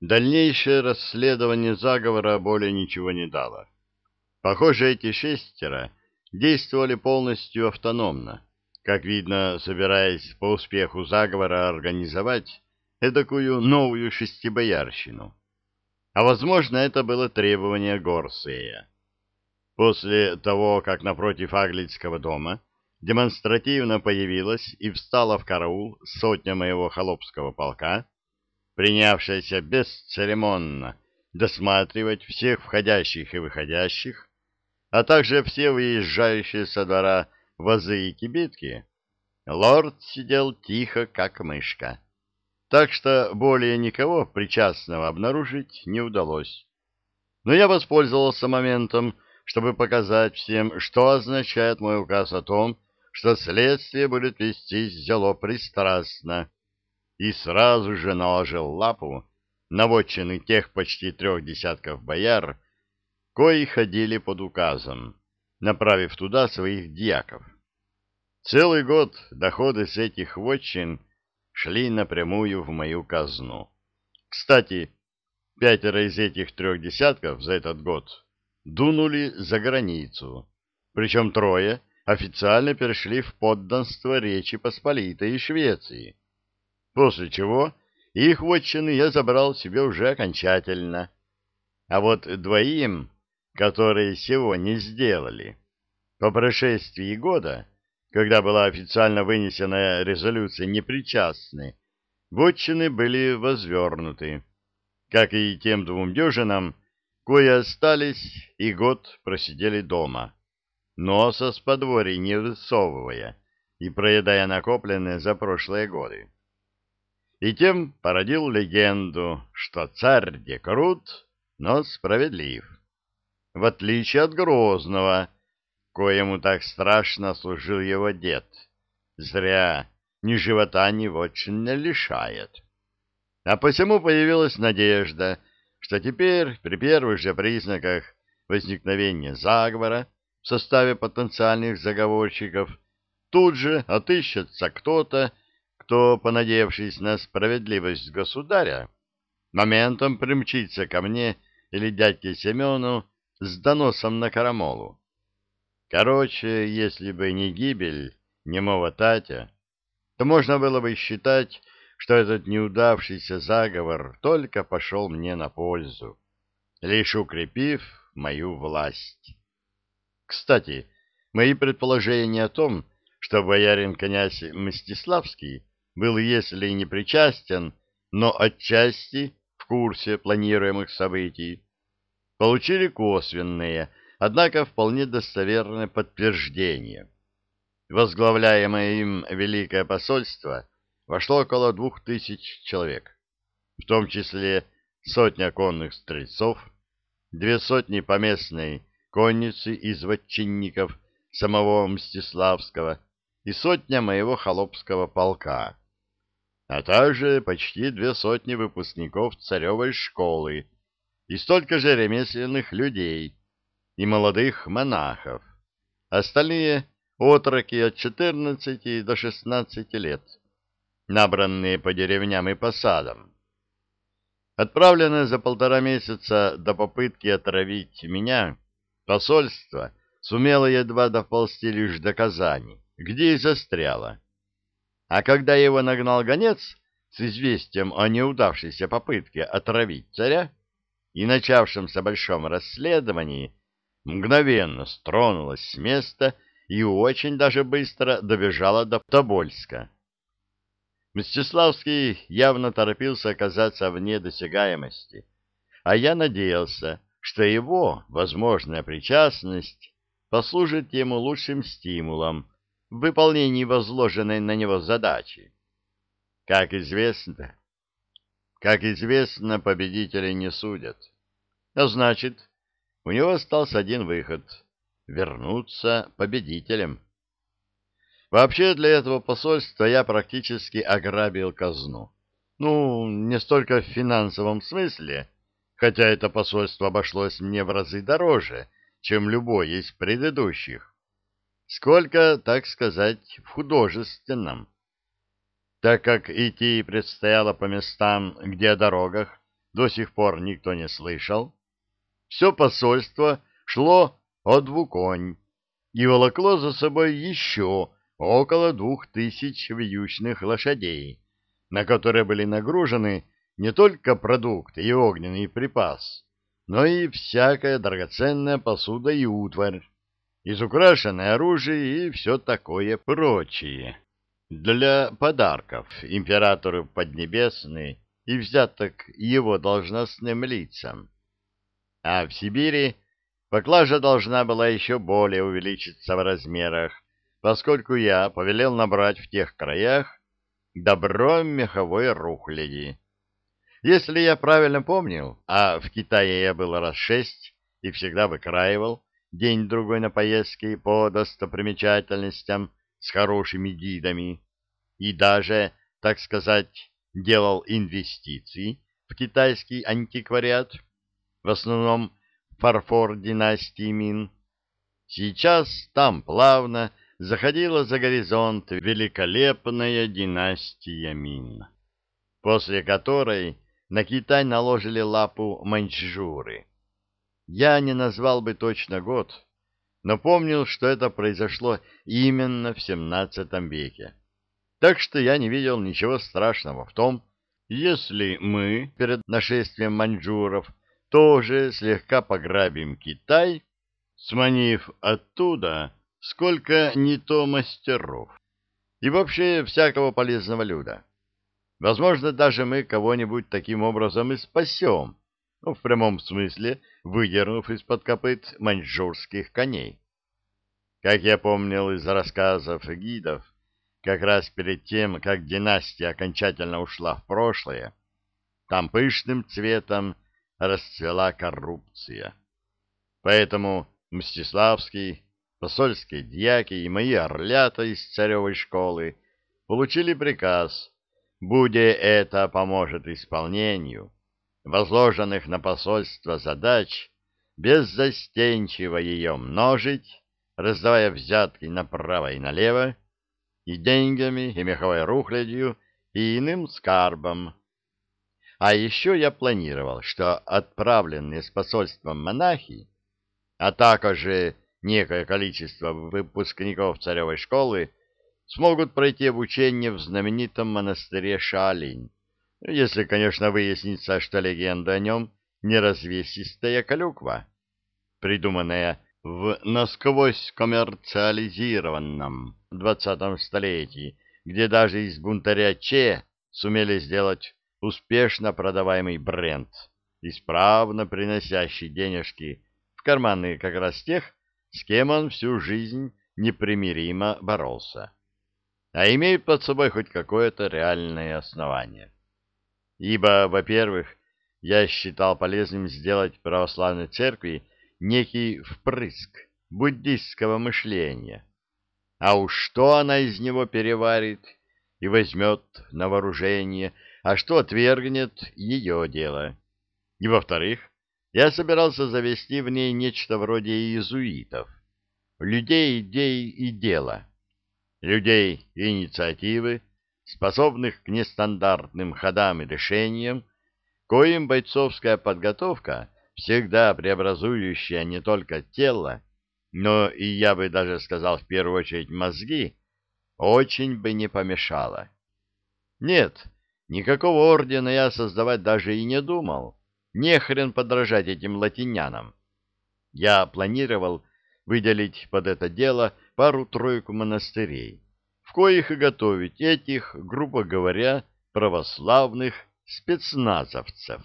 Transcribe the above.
Дальнейшее расследование заговора более ничего не дало. Похоже, эти шестеро действовали полностью автономно, как видно, собираясь по успеху заговора организовать эдакую новую шестибоярщину. А возможно, это было требование Горсея. После того, как напротив Аглицкого дома демонстративно появилась и встала в караул сотня моего холопского полка, принявшаяся бесцеремонно досматривать всех входящих и выходящих, а также все выезжающие со двора вазы и кибитки, лорд сидел тихо, как мышка. Так что более никого причастного обнаружить не удалось. Но я воспользовался моментом, чтобы показать всем, что означает мой указ о том, что следствие будет вестись зело пристрастно, и сразу же наложил лапу на вотчины тех почти трех десятков бояр, кои ходили под указом, направив туда своих дьяков. Целый год доходы с этих вотчин шли напрямую в мою казну. Кстати, пятеро из этих трех десятков за этот год дунули за границу, причем трое официально перешли в подданство Речи Посполитой и Швеции после чего их вотчины я забрал себе уже окончательно. А вот двоим, которые всего не сделали, по прошествии года, когда была официально вынесена резолюция непричастны, вотчины были возвернуты, как и тем двум дюжинам, кое остались и год просидели дома, носа с подворья не высовывая и проедая накопленное за прошлые годы и тем породил легенду, что царь де крут, но справедлив. В отличие от Грозного, коему так страшно служил его дед. Зря ни живота, ни не лишает. А посему появилась надежда, что теперь, при первых же признаках возникновения заговора в составе потенциальных заговорщиков, тут же отыщется кто-то, кто, понадеявшись на справедливость государя, моментом примчится ко мне или дядьке Семену с доносом на Карамолу. Короче, если бы не гибель немого Татя, то можно было бы считать, что этот неудавшийся заговор только пошел мне на пользу, лишь укрепив мою власть. Кстати, мои предположения о том, что боярин-князь Мстиславский был, если и не причастен, но отчасти в курсе планируемых событий, получили косвенные, однако вполне достоверное подтверждение. Возглавляемое им Великое посольство вошло около двух тысяч человек, в том числе сотня конных стрельцов, две сотни поместной конницы из вотчинников самого Мстиславского и сотня моего холопского полка а также почти две сотни выпускников царевой школы и столько же ремесленных людей и молодых монахов. Остальные — отроки от 14 до 16 лет, набранные по деревням и посадам. Отправленное за полтора месяца до попытки отравить меня, посольство сумело едва доползти лишь до Казани, где и застряло. А когда его нагнал гонец с известием о неудавшейся попытке отравить царя и начавшемся большом расследовании, мгновенно стронулась с места и очень даже быстро добежала до Тобольска. Мстиславский явно торопился оказаться вне досягаемости, а я надеялся, что его возможная причастность послужит ему лучшим стимулом в выполнении возложенной на него задачи. Как известно, как известно, победителей не судят. А значит, у него остался один выход — вернуться победителем. Вообще для этого посольства я практически ограбил казну. Ну, не столько в финансовом смысле, хотя это посольство обошлось мне в разы дороже, чем любое из предыдущих сколько, так сказать, в художественном. Так как идти предстояло по местам, где о дорогах, до сих пор никто не слышал. Все посольство шло от Вуконь и волокло за собой еще около двух тысяч вьючных лошадей, на которые были нагружены не только продукты и огненный припас, но и всякая драгоценная посуда и утварь, изукрашенное оружие и все такое прочее. Для подарков императору Поднебесной и взяток его должностным лицам. А в Сибири поклажа должна была еще более увеличиться в размерах, поскольку я повелел набрать в тех краях добро меховой рухляди. Если я правильно помнил, а в Китае я был раз шесть и всегда выкраивал день-другой на поездки по достопримечательностям с хорошими гидами, и даже, так сказать, делал инвестиции в китайский антиквариат, в основном фарфор династии Мин. Сейчас там плавно заходила за горизонт великолепная династия Мин, после которой на Китай наложили лапу маньчжуры. Я не назвал бы точно год, но помнил, что это произошло именно в XVII веке. Так что я не видел ничего страшного в том, если мы перед нашествием маньчжуров тоже слегка пограбим Китай, сманив оттуда сколько не то мастеров и вообще всякого полезного люда. Возможно, даже мы кого-нибудь таким образом и спасем, ну, в прямом смысле, выдернув из-под копыт маньчжурских коней. Как я помнил из рассказов гидов, как раз перед тем, как династия окончательно ушла в прошлое, там пышным цветом расцвела коррупция. Поэтому Мстиславский, посольские дьяки и мои орлята из царевой школы получили приказ Буде это поможет исполнению возложенных на посольство задач, беззастенчиво ее множить, раздавая взятки направо и налево, и деньгами, и меховой рухлядью, и иным скарбом. А еще я планировал, что отправленные с посольством монахи, а также некое количество выпускников царевой школы смогут пройти обучение в знаменитом монастыре Шалинь, если, конечно, выяснится, что легенда о нем не развесистая колюква, придуманная в насквозь коммерциализированном двадцатом столетии, где даже из бунтаря Че сумели сделать успешно продаваемый бренд, исправно приносящий денежки в карманы как раз тех, с кем он всю жизнь непримиримо боролся а имеют под собой хоть какое-то реальное основание. Ибо, во-первых, я считал полезным сделать православной церкви некий впрыск буддистского мышления. А уж что она из него переварит и возьмет на вооружение, а что отвергнет ее дело. И, во-вторых, я собирался завести в ней нечто вроде иезуитов, людей, идей и дела людей инициативы, способных к нестандартным ходам и решениям, коим бойцовская подготовка, всегда преобразующая не только тело, но и, я бы даже сказал, в первую очередь мозги, очень бы не помешала. Нет, никакого ордена я создавать даже и не думал. Не хрен подражать этим латинянам. Я планировал выделить под это дело пару-тройку монастырей, коих и готовить этих, грубо говоря, православных спецназовцев.